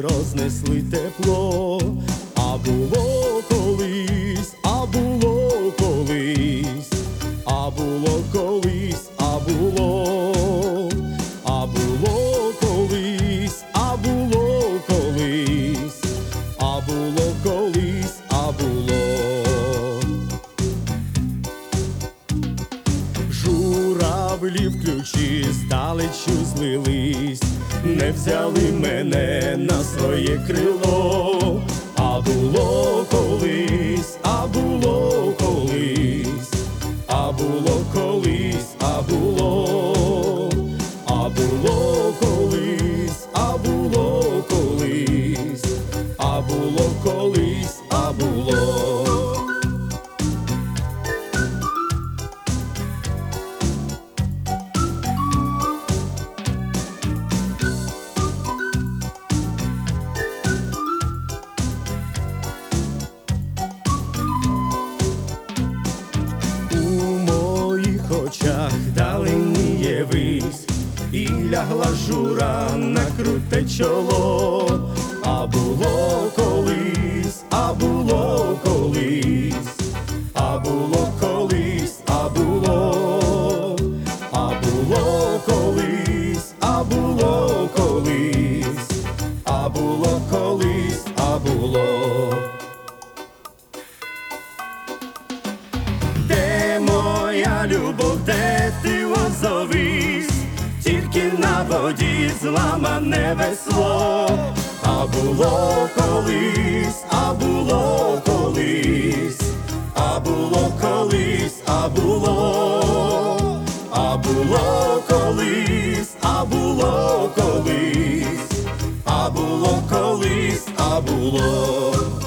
рознесли тепло. А було колись, а було Журавлі в ключі здалечу злились, не взяли мене на своє крило, а було колись, а було колись, а було очах даленіє вись, і лягла жура на круте чоло, а було на воді зламане весло, а було колись, а було колись, а було колись, а було, а було колись, а було колись, а було колись, а було.